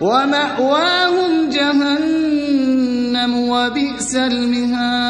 ومأواهم جهنم وبئس المهاد.